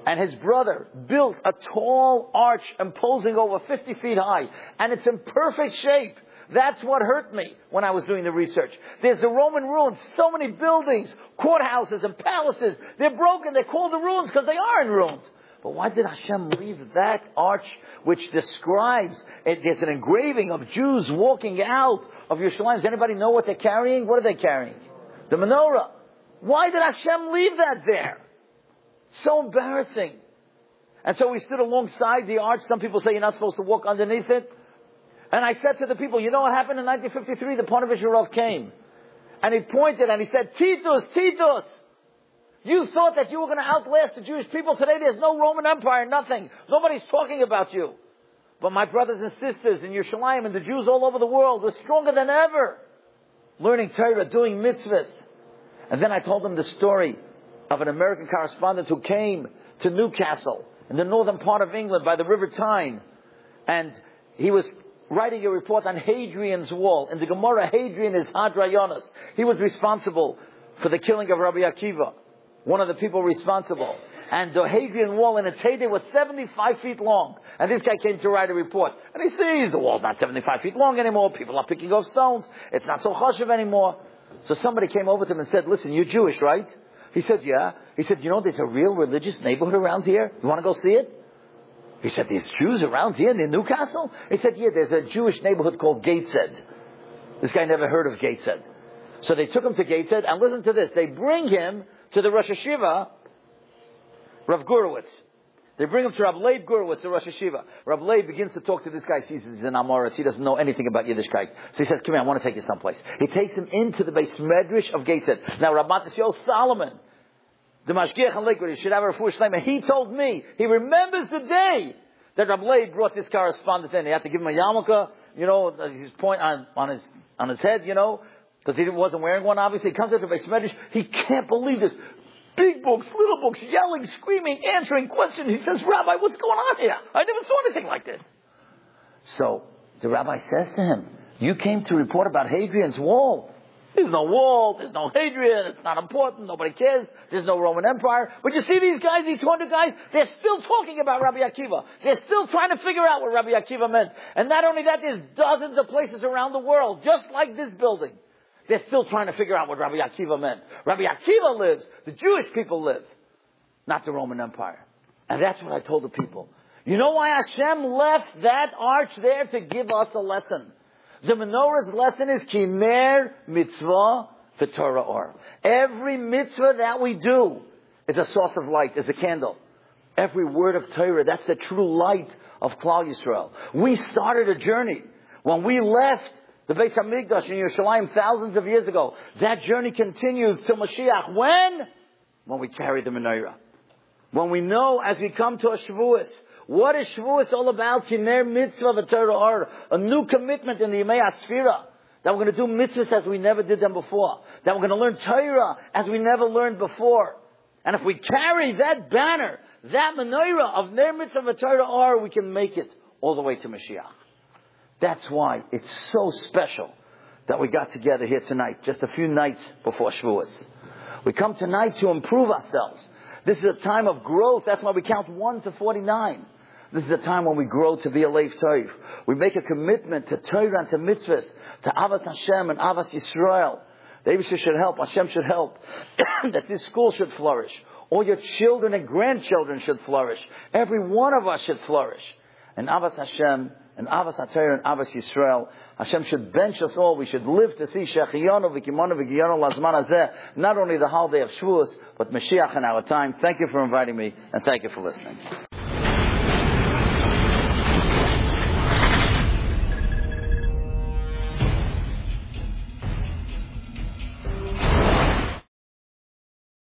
and his brother built a tall arch imposing over 50 feet high, and it's in perfect shape. That's what hurt me when I was doing the research. There's the Roman ruins, so many buildings, courthouses and palaces. They're broken. They're called the ruins because they are in ruins. But why did Hashem leave that arch which describes, it, there's an engraving of Jews walking out of Yerushalayim. Does anybody know what they're carrying? What are they carrying? The menorah. Why did Hashem leave that there? So embarrassing. And so we stood alongside the arch. Some people say you're not supposed to walk underneath it. And I said to the people, you know what happened in 1953? The Ponevezh came. And he pointed and he said, Titus, Titus! You thought that you were going to outlast the Jewish people. Today there's no Roman Empire, nothing. Nobody's talking about you. But my brothers and sisters in Yerushalayim and the Jews all over the world were stronger than ever. Learning Torah, doing mitzvahs. And then I told them the story of an American correspondent who came to Newcastle in the northern part of England by the River Tyne. And he was writing a report on Hadrian's Wall. In the Gemara, Hadrian is Hadrayonis. He was responsible for the killing of Rabbi Akiva, one of the people responsible. And the Hadrian Wall in its heyday was 75 feet long. And this guy came to write a report. And he sees the wall's not 75 feet long anymore. People are picking up stones. It's not so chashiv anymore. So somebody came over to him and said, listen, you're Jewish, right? He said, yeah. He said, you know, there's a real religious neighborhood around here. You want to go see it? He said, there's Jews around here in Newcastle? He said, yeah, there's a Jewish neighborhood called Gateshead. This guy never heard of Gateshead. So they took him to Gateshead, and listen to this. They bring him to the Rosh Yeshiva, Rav Gurewitz. They bring him to Rav Leib Gurewitz, the Rosh Yeshiva. Rav Leib begins to talk to this guy. He says he's an am ha'aretz. He doesn't know anything about Yiddishkeit. So he says, come here, I want to take you someplace. He takes him into the beis medrash of Gateshead. Now, Rav Matisyahu Solomon, the Mashgiach and Lakewood, he should have a refuah shlema. He told me, he remembers the day that Rav Leib brought this correspondent in. He had to give him a yarmulke, you know, his point on, on his, on his head, you know, because he wasn't wearing one, obviously. He comes into the Medrash, he can't believe this. Big books, little books, yelling, screaming, answering questions. He says, Rabbi, what's going on here? I never saw anything like this. So, the rabbi says to him, you came to report about Hadrian's wall. There's no wall, there's no Hadrian, it's not important, nobody cares, there's no Roman Empire. But you see these guys, these 200 guys, they're still talking about Rabbi Akiva. They're still trying to figure out what Rabbi Akiva meant. And not only that, there's dozens of places around the world, just like this building. They're still trying to figure out what Rabbi Akiva meant. Rabbi Akiva lives, the Jewish people live, not the Roman Empire. And that's what I told the people. You know why Hashem left that arch there to give us a lesson? The menorah's lesson is ki ner mitzvah for Torah or. Every mitzvah that we do is a source of light, is a candle. Every word of Torah, that's the true light of Klal Yisrael. We started a journey. When we left the Beit HaMikdash in Yerushalayim thousands of years ago, that journey continues till Mashiach. When? When we carry the menorah. When we know as we come to a Shavuos, what is Shavuos all about? Kiner mitzvah v'torah A new commitment in the Yemei HaSefira. That we're going to do mitzvahs as we never did them before. That we're going to learn Torah as we never learned before. And if we carry that banner, that menorah of Ner Mitzvah V'Torah Or, we can make it all the way to Mashiach. That's why it's so special that we got together here tonight, just a few nights before Shavuos. We come tonight to improve ourselves. This is a time of growth. That's why we count 1 to 49. This is the time when we grow to be a Leiv Toiv. We make a commitment to Torah and to mitzvahs, to Avas Hashem and Avas Yisrael. The should help, Hashem should help, that this school should flourish. All your children and grandchildren should flourish. Every one of us should flourish. And Avas Hashem, and Avas HaTorah, and Avas Yisrael, Hashem should bench us all. We should live to see Shechiyonu v'kimonu v'giyonu lazman hazeh. Not only the holiday of Shavuos, but Mashiach in our time. Thank you for inviting me, and thank you for listening.